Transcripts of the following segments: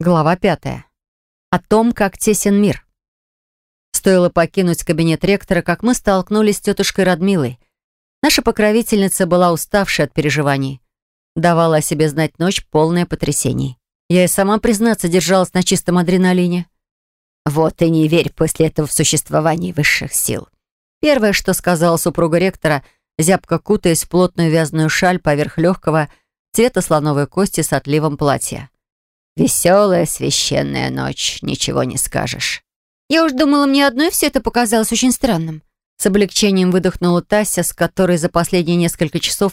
Глава пятая. О том, как тесен мир. Стоило покинуть кабинет ректора, как мы столкнулись с тетушкой Радмилой. Наша покровительница была уставшей от переживаний. Давала о себе знать ночь, полная потрясений. Я и сама, признаться, держалась на чистом адреналине. «Вот и не верь после этого в существование высших сил». Первое, что сказала супруга ректора, зябко кутаясь в плотную вязаную шаль поверх легкого цвета слоновой кости с отливом платья. Веселая священная ночь, ничего не скажешь. Я уж думала, мне одной все это показалось очень странным. С облегчением выдохнула Тася, с которой за последние несколько часов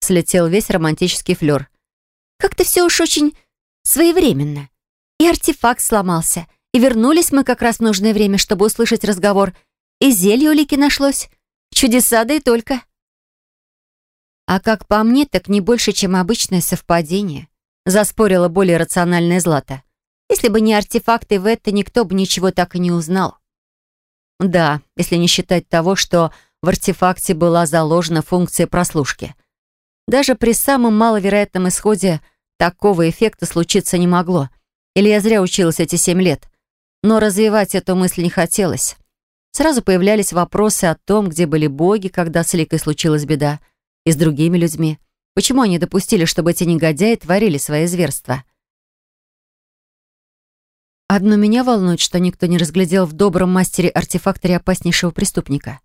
слетел весь романтический флёр. Как-то все уж очень своевременно. И артефакт сломался, и вернулись мы как раз в нужное время, чтобы услышать разговор, и зелье у Лики нашлось. Чудеса, да и только. А как по мне, так не больше, чем обычное совпадение заспорила более рациональная Злата. Если бы не артефакты в это, никто бы ничего так и не узнал. Да, если не считать того, что в артефакте была заложена функция прослушки. Даже при самом маловероятном исходе такого эффекта случиться не могло. Или я зря училась эти семь лет. Но развивать эту мысль не хотелось. Сразу появлялись вопросы о том, где были боги, когда с Ликой случилась беда, и с другими людьми. Почему они допустили, чтобы эти негодяи творили свои зверства? Одно меня волнует, что никто не разглядел в добром мастере-артефакторе опаснейшего преступника.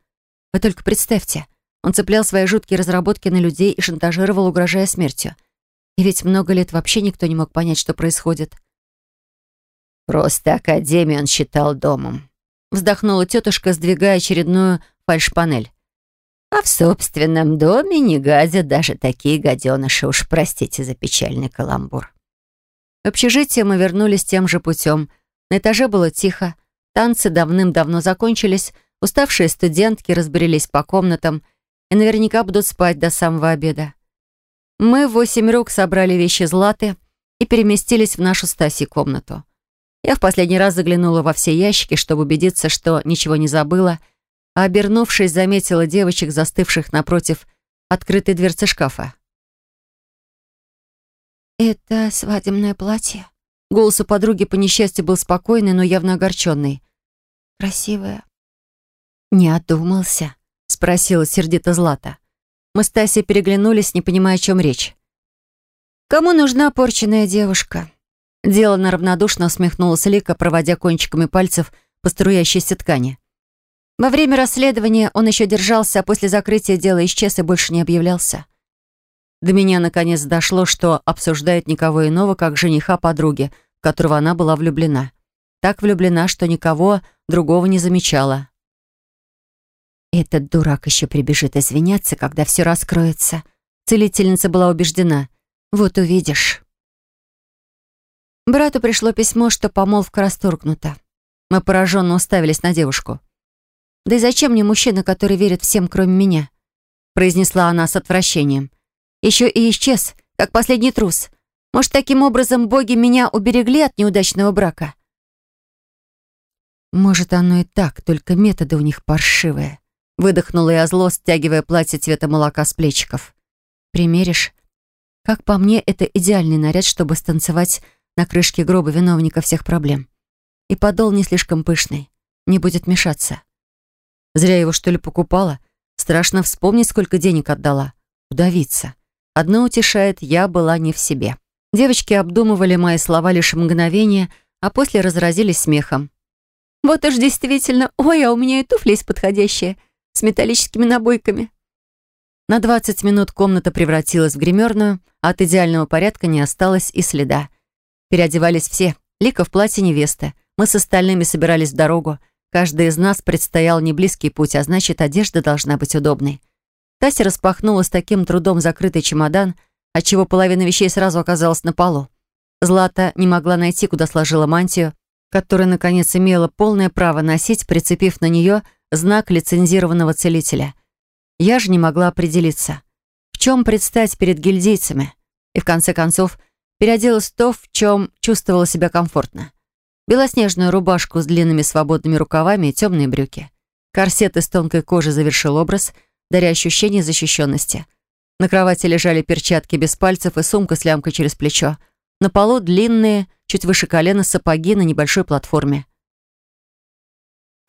Вы только представьте, он цеплял свои жуткие разработки на людей и шантажировал, угрожая смертью. И ведь много лет вообще никто не мог понять, что происходит. «Просто Академию он считал домом», вздохнула тетушка, сдвигая очередную фальшпанель. А в собственном доме не гадят даже такие гаденыши, уж простите за печальный каламбур. В общежитие мы вернулись тем же путем. На этаже было тихо, танцы давным-давно закончились, уставшие студентки разбрелись по комнатам и наверняка будут спать до самого обеда. Мы в восемь рук собрали вещи Златы и переместились в нашу Стаси комнату. Я в последний раз заглянула во все ящики, чтобы убедиться, что ничего не забыла — а обернувшись, заметила девочек, застывших напротив открытой дверцы шкафа. «Это свадебное платье?» Голос у подруги по несчастью был спокойный, но явно огорченный. «Красивое». «Не одумался?» — спросила сердито Злата. Мы с Тасей переглянулись, не понимая, о чем речь. «Кому нужна порченная девушка?» Делано равнодушно усмехнулась Лика, проводя кончиками пальцев по струящейся ткани. Во время расследования он еще держался, а после закрытия дела исчез и больше не объявлялся. До меня наконец дошло, что обсуждает никого иного, как жениха подруги, в которого она была влюблена. Так влюблена, что никого другого не замечала. «Этот дурак еще прибежит извиняться, когда все раскроется». Целительница была убеждена. «Вот увидишь». Брату пришло письмо, что помолвка расторгнута. Мы пораженно уставились на девушку. «Да и зачем мне мужчина, который верит всем, кроме меня?» произнесла она с отвращением. «Еще и исчез, как последний трус. Может, таким образом боги меня уберегли от неудачного брака?» «Может, оно и так, только методы у них паршивые», выдохнула я зло, стягивая платье цвета молока с плечиков. «Примеришь? Как по мне, это идеальный наряд, чтобы станцевать на крышке гроба виновника всех проблем. И подол не слишком пышный, не будет мешаться. Зря его, что ли, покупала? Страшно вспомнить, сколько денег отдала. Удавиться. Одно утешает, я была не в себе. Девочки обдумывали мои слова лишь мгновение, а после разразились смехом. «Вот уж действительно, ой, а у меня и туфли есть подходящие, с металлическими набойками». На 20 минут комната превратилась в гримерную, а от идеального порядка не осталось и следа. Переодевались все. Лика в платье невесты. Мы с остальными собирались в дорогу. Каждый из нас предстоял не близкий путь, а значит, одежда должна быть удобной. Тася распахнула с таким трудом закрытый чемодан, отчего половина вещей сразу оказалась на полу. Злата не могла найти, куда сложила мантию, которую, наконец, имела полное право носить, прицепив на нее знак лицензированного целителя. Я же не могла определиться, в чем предстать перед гильдейцами, и, в конце концов, переоделась в то, в чем чувствовала себя комфортно белоснежную рубашку с длинными свободными рукавами и темные брюки. Корсет из тонкой кожи завершил образ, даря ощущение защищенности. На кровати лежали перчатки без пальцев и сумка с лямкой через плечо. На полу длинные чуть выше колена сапоги на небольшой платформе.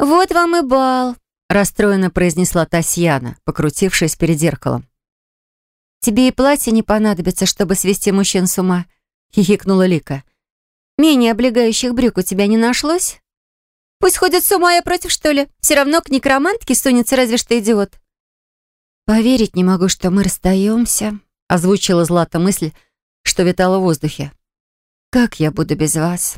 «Вот вам и бал», — расстроенно произнесла Татьяна, покрутившись перед зеркалом. «Тебе и платье не понадобится, чтобы свести мужчин с ума», — хихикнула Лика. «Менее облегающих брюк у тебя не нашлось? Пусть ходят с ума, я против, что ли? Все равно к некромантке сунется разве что идиот». «Поверить не могу, что мы расстаемся», — озвучила Злата мысль, что витала в воздухе. «Как я буду без вас?»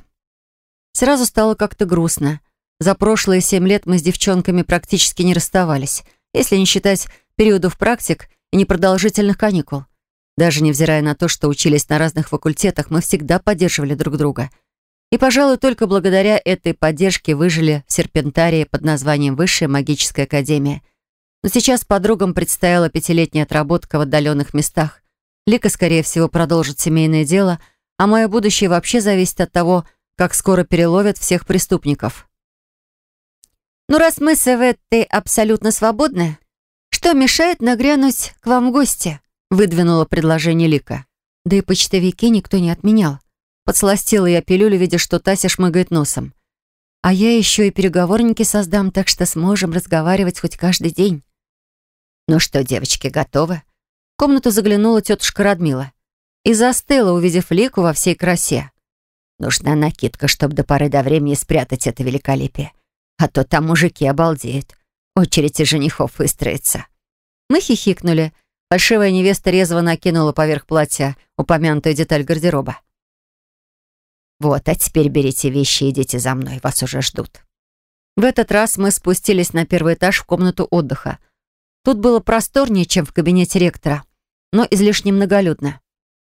Сразу стало как-то грустно. За прошлые семь лет мы с девчонками практически не расставались, если не считать периодов практик и непродолжительных каникул. Даже невзирая на то, что учились на разных факультетах, мы всегда поддерживали друг друга. И, пожалуй, только благодаря этой поддержке выжили в серпентарии под названием Высшая магическая академия. Но сейчас подругам предстояла пятилетняя отработка в отдаленных местах. Лика, скорее всего, продолжит семейное дело, а мое будущее вообще зависит от того, как скоро переловят всех преступников. «Ну, раз мы с Эветтой абсолютно свободны, что мешает нагрянуть к вам в гости?» Выдвинула предложение Лика. Да и почтовики никто не отменял. Подсластила я пилюлю, видя, что Тася шмыгает носом. А я еще и переговорники создам, так что сможем разговаривать хоть каждый день. «Ну что, девочки, готовы?» В комнату заглянула тетушка Радмила и застыла, увидев Лику во всей красе. «Нужна накидка, чтобы до поры до времени спрятать это великолепие. А то там мужики обалдеют. Очередь из женихов выстроится». Мы хихикнули. Фальшивая невеста резво накинула поверх платья упомянутую деталь гардероба. «Вот, а теперь берите вещи и идите за мной, вас уже ждут». В этот раз мы спустились на первый этаж в комнату отдыха. Тут было просторнее, чем в кабинете ректора, но излишне многолюдно.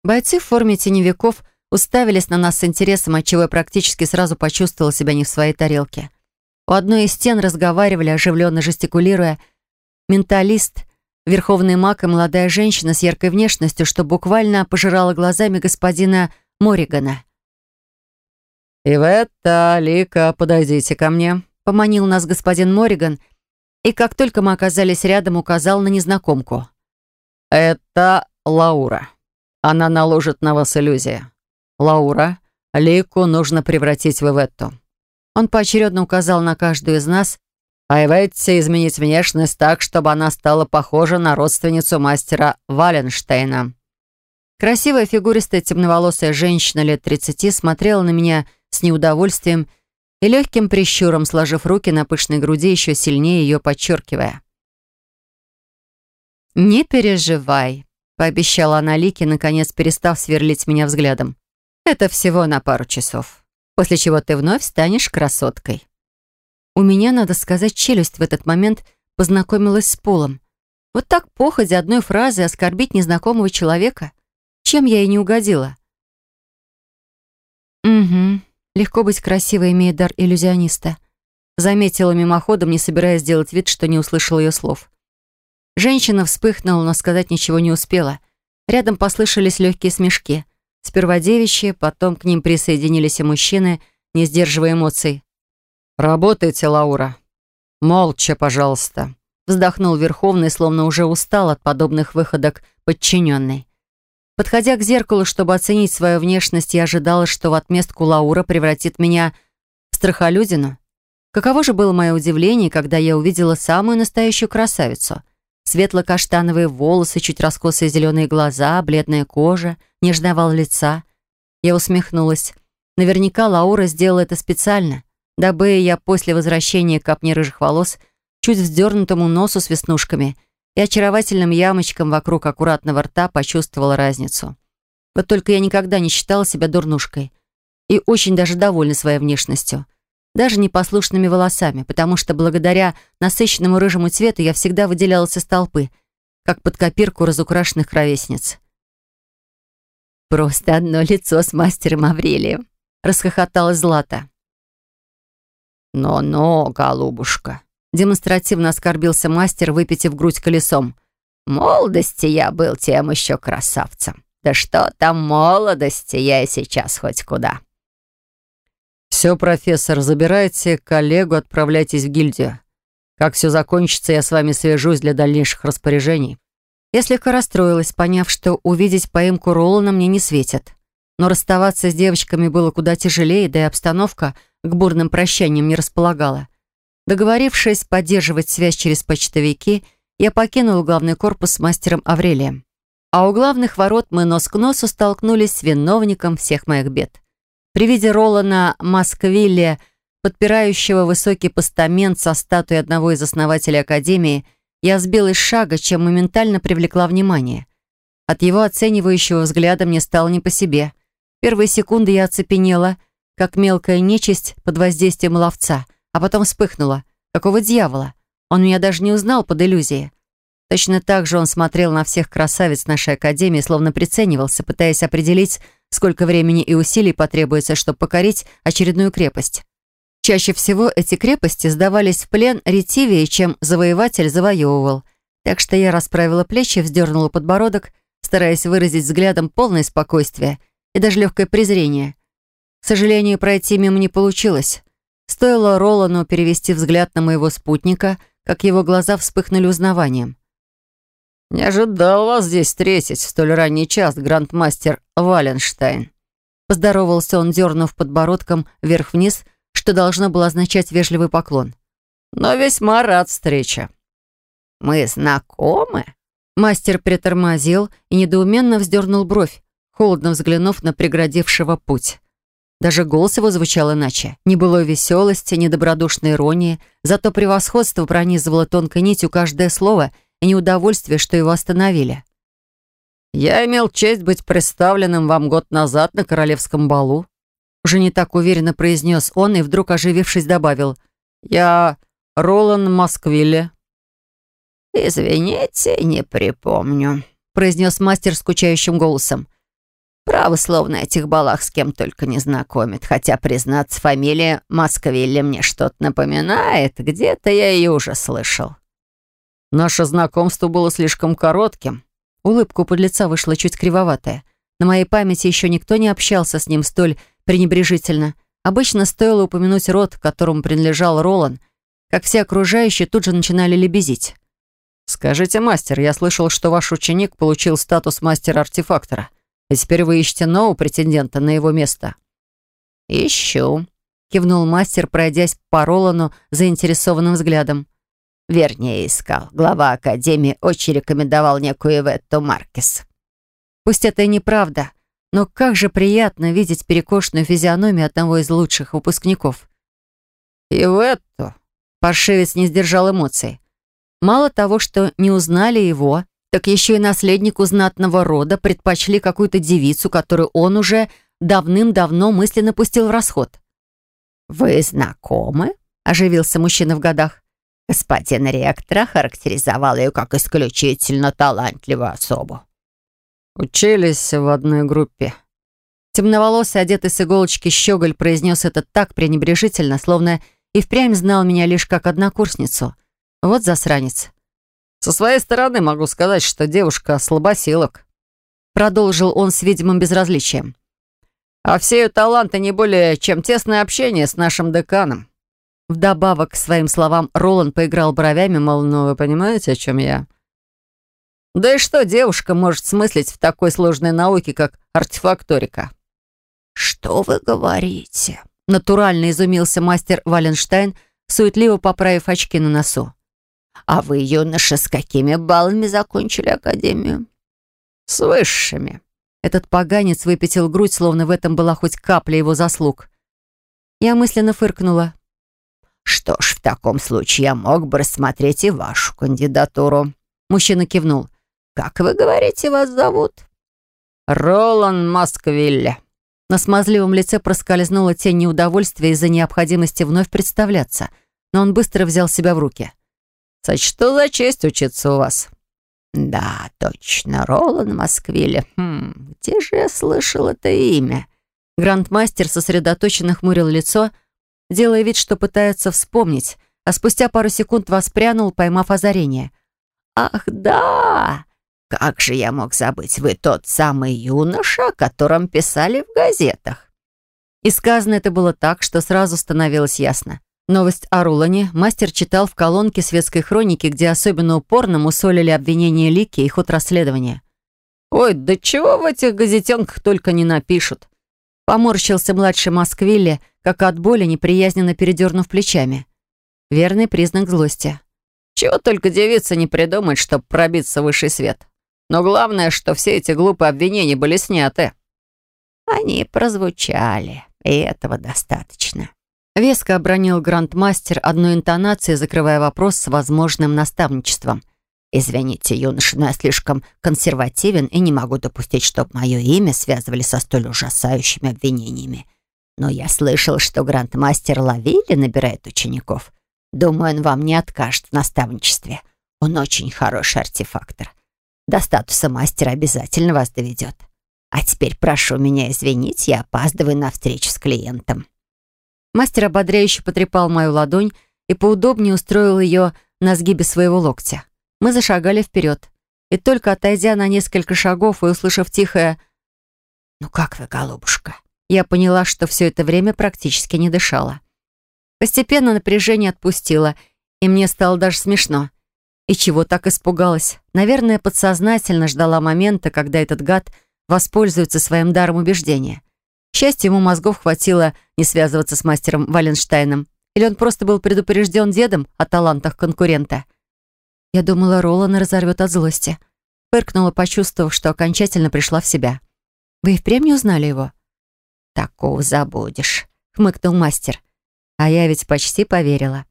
Бойцы в форме теневиков уставились на нас с интересом, отчего я практически сразу почувствовала себя не в своей тарелке. У одной из стен разговаривали, оживленно жестикулируя, менталист, верховный маг и молодая женщина с яркой внешностью, что буквально пожирала глазами господина Моригана. «Иветта, Лика, подойдите ко мне», — поманил нас господин Мориган, и как только мы оказались рядом, указал на незнакомку. «Это Лаура. Она наложит на вас иллюзии. Лаура, Лику нужно превратить в Иветту. Он поочередно указал на каждую из нас, а изменить внешность так, чтобы она стала похожа на родственницу мастера Валенштейна. Красивая фигуристая темноволосая женщина лет 30 смотрела на меня с неудовольствием и легким прищуром, сложив руки на пышной груди, еще сильнее ее подчеркивая. «Не переживай», — пообещала она Лике, наконец перестав сверлить меня взглядом. «Это всего на пару часов» после чего ты вновь станешь красоткой. У меня, надо сказать, челюсть в этот момент познакомилась с Полом. Вот так походя одной фразы оскорбить незнакомого человека? Чем я ей не угодила? Угу, легко быть красивой, имея дар иллюзиониста. Заметила мимоходом, не собираясь делать вид, что не услышала ее слов. Женщина вспыхнула, но сказать ничего не успела. Рядом послышались легкие смешки. Сперва девичьи, потом к ним присоединились и мужчины, не сдерживая эмоций. «Работайте, Лаура. Молча, пожалуйста», — вздохнул Верховный, словно уже устал от подобных выходок подчиненный. Подходя к зеркалу, чтобы оценить свою внешность, я ожидала, что в отместку Лаура превратит меня в страхолюдину. Каково же было мое удивление, когда я увидела самую настоящую красавицу — Светло-каштановые волосы, чуть раскосые зеленые глаза, бледная кожа, нежный овал лица. Я усмехнулась. Наверняка Лаура сделала это специально, дабы я после возвращения к копне рыжих волос, чуть вздернутому носу с веснушками и очаровательным ямочкам вокруг аккуратного рта почувствовала разницу. Вот только я никогда не считала себя дурнушкой и очень даже довольна своей внешностью даже непослушными волосами, потому что благодаря насыщенному рыжему цвету я всегда выделялась из толпы, как под копирку разукрашенных ровесниц. «Просто одно лицо с мастером Аврелием», — расхохоталась Злата. «Но-но, голубушка», — демонстративно оскорбился мастер, выпитив грудь колесом. «В молодости я был тем еще красавцем. Да что там молодости, я и сейчас хоть куда». «Все, профессор, забирайте коллегу, отправляйтесь в гильдию. Как все закончится, я с вами свяжусь для дальнейших распоряжений». Я слегка расстроилась, поняв, что увидеть поимку Ролана мне не светит. но расставаться с девочками было куда тяжелее, да и обстановка к бурным прощаниям не располагала. Договорившись поддерживать связь через почтовики, я покинул главный корпус с мастером Аврелием. А у главных ворот мы нос к носу столкнулись с виновником всех моих бед. При виде Ролана Москвилля, подпирающего высокий постамент со статуей одного из основателей Академии, я сбил из шага, чем моментально привлекла внимание. От его оценивающего взгляда мне стало не по себе. Первые секунды я оцепенела, как мелкая нечисть под воздействием ловца, а потом вспыхнула. Какого дьявола? Он меня даже не узнал под иллюзией. Точно так же он смотрел на всех красавиц нашей академии, словно приценивался, пытаясь определить, сколько времени и усилий потребуется, чтобы покорить очередную крепость. Чаще всего эти крепости сдавались в плен ретивее, чем завоеватель завоевывал. Так что я расправила плечи, вздернула подбородок, стараясь выразить взглядом полное спокойствие и даже легкое презрение. К сожалению, пройти мимо не получилось. Стоило Ролану перевести взгляд на моего спутника, как его глаза вспыхнули узнаванием. «Не ожидал вас здесь встретить в столь ранний час, грандмастер Валенштайн». Поздоровался он, дернув подбородком вверх-вниз, что должно было означать вежливый поклон. «Но весьма рад встрече». «Мы знакомы?» Мастер притормозил и недоуменно вздернул бровь, холодно взглянув на преградившего путь. Даже голос его звучал иначе. Не было веселости, ни добродушной иронии, зато превосходство пронизывало тонкой нитью каждое слово и неудовольствие, что его остановили. «Я имел честь быть представленным вам год назад на королевском балу», уже не так уверенно произнес он и вдруг, оживившись, добавил «Я Ролан Москвилле, «Извините, не припомню», — произнес мастер скучающим голосом. «Право, словно этих балах с кем только не знакомит, хотя, признаться, фамилия Москвилля мне что-то напоминает, где-то я ее уже слышал». Наше знакомство было слишком коротким. Улыбка под лица вышла чуть кривоватая. На моей памяти еще никто не общался с ним столь пренебрежительно. Обычно стоило упомянуть род, которому принадлежал Ролан, как все окружающие тут же начинали лебезить. «Скажите, мастер, я слышал, что ваш ученик получил статус мастера-артефактора, и теперь вы ищете нового претендента на его место». «Ищу», — кивнул мастер, пройдясь по Ролану заинтересованным взглядом. «Вернее, искал. Глава Академии очень рекомендовал некую Иветту Маркес». «Пусть это и неправда, но как же приятно видеть перекошенную физиономию одного из лучших выпускников». «Иветту?» Паршивец не сдержал эмоций. Мало того, что не узнали его, так еще и наследнику знатного рода предпочли какую-то девицу, которую он уже давным-давно мысленно пустил в расход. «Вы знакомы?» — оживился мужчина в годах. Господин ректор характеризовал ее как исключительно талантливую особу. «Учились в одной группе». Темноволосый, одетый с иголочки щеголь произнес это так пренебрежительно, словно и впрямь знал меня лишь как однокурсницу — вот засранец. Со своей стороны могу сказать, что девушка слабосилок. Продолжил он с видимым безразличием. А все ее таланты не более, чем тесное общение с нашим деканом. Вдобавок к своим словам Ролан поиграл бровями, мол, ну вы понимаете, о чем я? Да и что девушка может смыслить в такой сложной науке, как артефакторика? «Что вы говорите?» Натурально изумился мастер Валенштайн, суетливо поправив очки на носу. А вы, юноша, с какими баллами закончили академию? С высшими. Этот поганец выпятил грудь, словно в этом была хоть капля его заслуг. Я мысленно фыркнула. «Что ж, в таком случае я мог бы рассмотреть и вашу кандидатуру». Мужчина кивнул. «Как вы говорите, вас зовут?» «Ролан Москвилля». На смазливом лице проскользнула тень неудовольствия из-за необходимости вновь представляться, но он быстро взял себя в руки. Сочту за честь учиться у вас». «Да, точно, Ролан Москвиле. Хм, где же я слышал это имя?» Грандмастер сосредоточенно хмурил лицо, делая вид, что пытается вспомнить, а спустя пару секунд воспрянул, поймав озарение. «Ах, да! Как же я мог забыть? Вы тот самый юноша, о котором писали в газетах». И сказано это было так, что сразу становилось ясно. Новость о Рулане мастер читал в колонке светской хроники, где особенно упорно мусолили обвинения Лики и ход расследования. «Ой, да чего в этих газетенках только не напишут!» Поморщился младший Москвилли, как от боли, неприязненно передернув плечами. Верный признак злости. Чего только девица не придумает, чтобы пробиться в высший свет. Но главное, что все эти глупые обвинения были сняты. Они прозвучали, и этого достаточно. Веско обронил грандмастер одной интонацией, закрывая вопрос с возможным наставничеством. «Извините, юноша, но я слишком консервативен и не могу допустить, чтобы мое имя связывали со столь ужасающими обвинениями. Но я слышал, что грандмастер Лавили набирает учеников. Думаю, он вам не откажет в наставничестве. Он очень хороший артефактор. До статуса мастера обязательно вас доведет. А теперь прошу меня извинить, я опаздываю на встречу с клиентом». Мастер ободряюще потрепал мою ладонь и поудобнее устроил ее на сгибе своего локтя. Мы зашагали вперед. И только отойдя на несколько шагов и услышав тихое «Ну как вы, голубушка?», я поняла, что все это время практически не дышала. Постепенно напряжение отпустило, и мне стало даже смешно. И чего так испугалась? Наверное, подсознательно ждала момента, когда этот гад воспользуется своим даром убеждения. К счастью, ему мозгов хватило не связываться с мастером Валенштейном. Или он просто был предупрежден дедом о талантах конкурента. Я думала, Ролан разорвет от злости. Пыркнула, почувствовав, что окончательно пришла в себя. «Вы и впрямь не узнали его?» «Такого забудешь», — хмыкнул мастер. А я ведь почти поверила.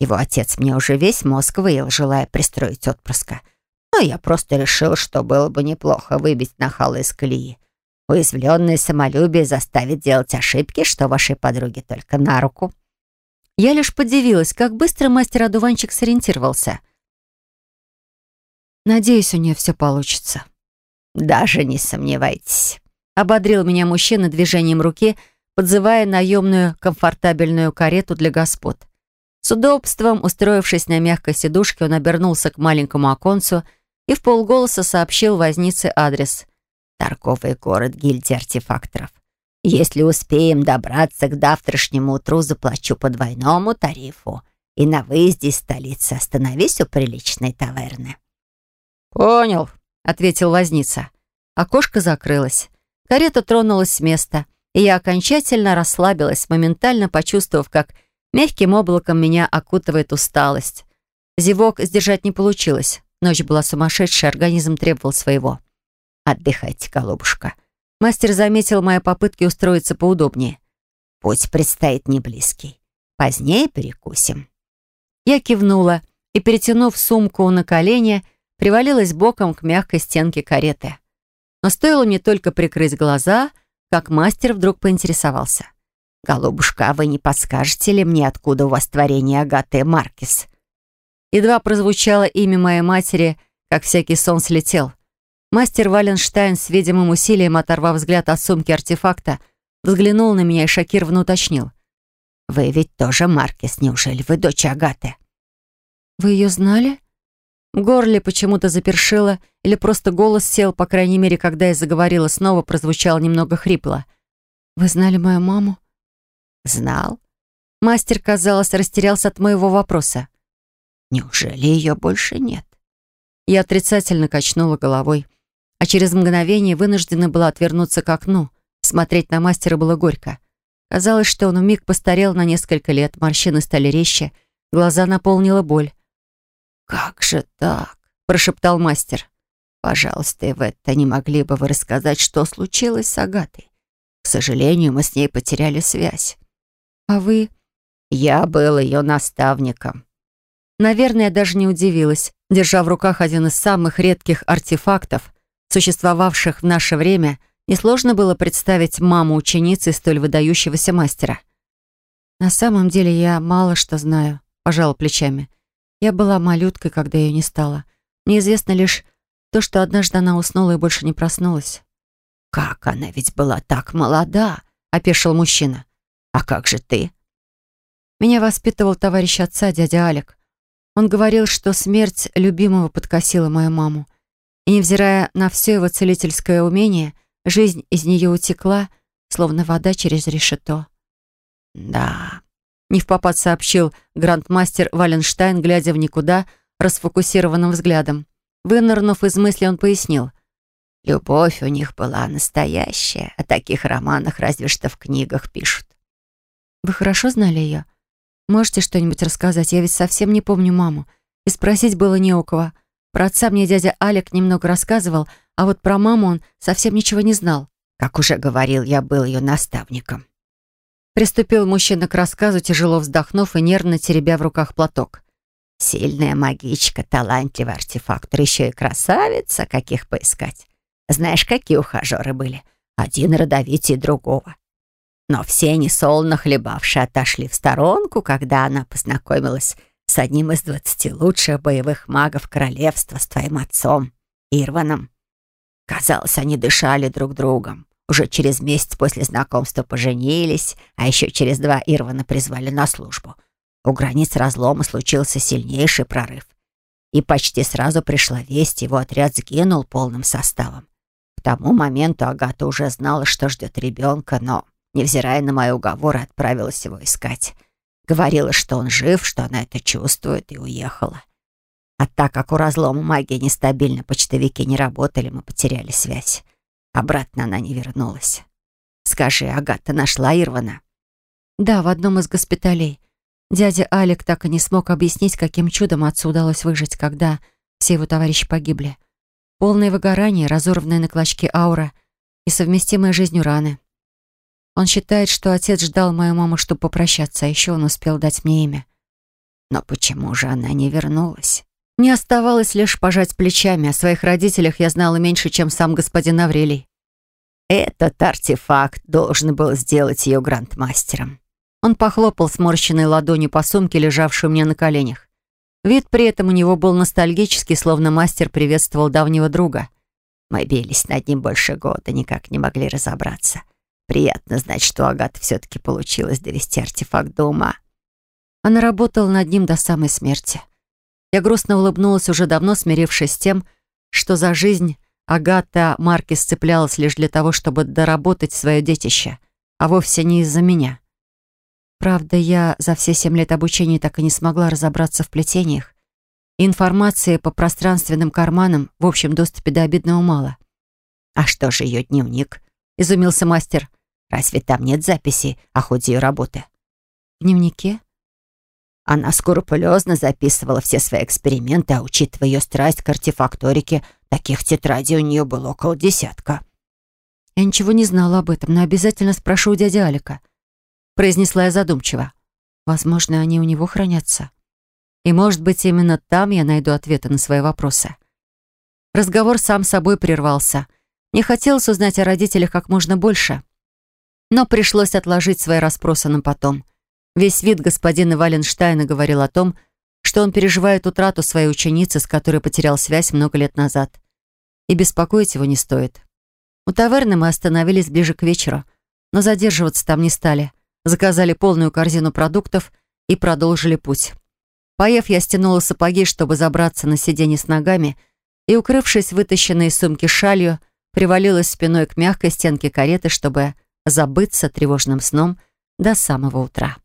Его отец мне уже весь мозг выел, желая пристроить отпрыска. Но я просто решил, что было бы неплохо выбить нахала из колеи. Уязвленное самолюбие заставит делать ошибки, что вашей подруге только на руку. Я лишь подивилась, как быстро мастер-одуванчик сориентировался. Надеюсь, у нее все получится. Даже не сомневайтесь. Ободрил меня мужчина движением руки, подзывая наемную комфортабельную карету для господ. С удобством, устроившись на мягкой сидушке, он обернулся к маленькому оконцу и в полголоса сообщил вознице адрес торговый город гильдии артефакторов. Если успеем добраться к завтрашнему утру, заплачу по двойному тарифу. И на выезде из столицы остановись у приличной таверны». «Понял», — ответил возница. Окошко закрылось. Карета тронулась с места, и я окончательно расслабилась, моментально почувствовав, как мягким облаком меня окутывает усталость. Зевок сдержать не получилось. Ночь была сумасшедшая, организм требовал своего. Отдыхайте, голубушка. Мастер заметил мои попытки устроиться поудобнее. Путь предстоит не близкий. Позднее перекусим. Я кивнула и, перетянув сумку на колени, привалилась боком к мягкой стенке кареты. Но стоило мне только прикрыть глаза, как мастер вдруг поинтересовался. «Голубушка, а вы не подскажете ли мне, откуда у вас творение Агаты Маркис?» Едва прозвучало имя моей матери, как всякий сон слетел. Мастер Валенштайн с видимым усилием, оторвав взгляд от сумки артефакта, взглянул на меня и шокированно уточнил. «Вы ведь тоже Маркес, неужели вы дочь Агаты?» «Вы ее знали?» В горле почему-то запершило, или просто голос сел, по крайней мере, когда я заговорила снова, прозвучало немного хрипло. «Вы знали мою маму?» «Знал». Мастер, казалось, растерялся от моего вопроса. «Неужели ее больше нет?» Я отрицательно качнула головой а через мгновение вынуждена была отвернуться к окну. Смотреть на мастера было горько. Казалось, что он вмиг постарел на несколько лет, морщины стали резче, глаза наполнила боль. «Как же так?» — прошептал мастер. «Пожалуйста, Эветта, не могли бы вы рассказать, что случилось с Агатой? К сожалению, мы с ней потеряли связь». «А вы?» «Я был ее наставником». Наверное, я даже не удивилась, держа в руках один из самых редких артефактов — существовавших в наше время, несложно было представить маму ученицы столь выдающегося мастера. «На самом деле я мало что знаю», — пожала плечами. «Я была малюткой, когда ее не стало. Мне известно лишь то, что однажды она уснула и больше не проснулась». «Как она ведь была так молода!» — опешил мужчина. «А как же ты?» Меня воспитывал товарищ отца, дядя Алик. Он говорил, что смерть любимого подкосила мою маму. И невзирая на все его целительское умение, жизнь из нее утекла, словно вода через решето. «Да», — не в попад сообщил грандмастер Валенштайн, глядя в никуда, расфокусированным взглядом. Вынырнув из мысли, он пояснил. Любовь у них была настоящая. О таких романах разве что в книгах пишут. Вы хорошо знали ее? Можете что-нибудь рассказать? Я ведь совсем не помню маму. И спросить было не у кого. Про отца мне дядя Алик немного рассказывал, а вот про маму он совсем ничего не знал. Как уже говорил, я был ее наставником. Приступил мужчина к рассказу, тяжело вздохнув и нервно теребя в руках платок. Сильная магичка, талантливый артефактор, еще и красавица, каких поискать. Знаешь, какие ухажеры были? Один родовитее другого. Но все они, солоно хлебавшие, отошли в сторонку, когда она познакомилась с одним из двадцати лучших боевых магов королевства, с твоим отцом, Ирваном. Казалось, они дышали друг другом. Уже через месяц после знакомства поженились, а еще через два Ирвана призвали на службу. У границ разлома случился сильнейший прорыв. И почти сразу пришла весть, его отряд сгинул полным составом. К тому моменту Агата уже знала, что ждет ребенка, но, невзирая на мои уговоры, отправилась его искать. Говорила, что он жив, что она это чувствует, и уехала. А так как у разлома магия нестабильна, почтовики не работали, мы потеряли связь. Обратно она не вернулась. Скажи, Агата нашла Ирвана? Да, в одном из госпиталей. Дядя Алик так и не смог объяснить, каким чудом отцу удалось выжить, когда все его товарищи погибли. Полное выгорание, разорванная на клочки аура и совместимая жизнью раны. Он считает, что отец ждал мою маму, чтобы попрощаться, а еще он успел дать мне имя. Но почему же она не вернулась? Не оставалось лишь пожать плечами. О своих родителях я знала меньше, чем сам господин Аврелий. Этот артефакт должен был сделать ее грандмастером. Он похлопал сморщенной ладонью по сумке, лежавшей у меня на коленях. Вид при этом у него был ностальгический, словно мастер приветствовал давнего друга. Мы бились над ним больше года, никак не могли разобраться. Приятно знать, что Агата все-таки получилось довести артефакт до ума. Она работала над ним до самой смерти. Я грустно улыбнулась, уже давно смирившись с тем, что за жизнь Агата Маркис цеплялась лишь для того, чтобы доработать свое детище, а вовсе не из-за меня. Правда, я за все семь лет обучения так и не смогла разобраться в плетениях. Информации по пространственным карманам в общем доступе до обидного мало. «А что же ее дневник?» — изумился мастер. «Разве там нет записи о ходе ее работы?» «В дневнике?» Она скрупулезно записывала все свои эксперименты, а учитывая ее страсть к артефакторике, таких тетрадей у нее было около десятка. «Я ничего не знала об этом, но обязательно спрошу у дяди Алика произнесла я задумчиво. Возможно, они у него хранятся. И, может быть, именно там я найду ответы на свои вопросы. Разговор сам собой прервался. Мне хотелось узнать о родителях как можно больше. Но пришлось отложить свои расспросы на потом. Весь вид господина Валенштейна говорил о том, что он переживает утрату своей ученицы, с которой потерял связь много лет назад. И беспокоить его не стоит. У таверны мы остановились ближе к вечеру, но задерживаться там не стали заказали полную корзину продуктов и продолжили путь. Поев, я стянула сапоги, чтобы забраться на сиденье с ногами, и, укрывшись вытащенной из сумки шалью, привалилась спиной к мягкой стенке кареты, чтобы забыться тревожным сном до самого утра.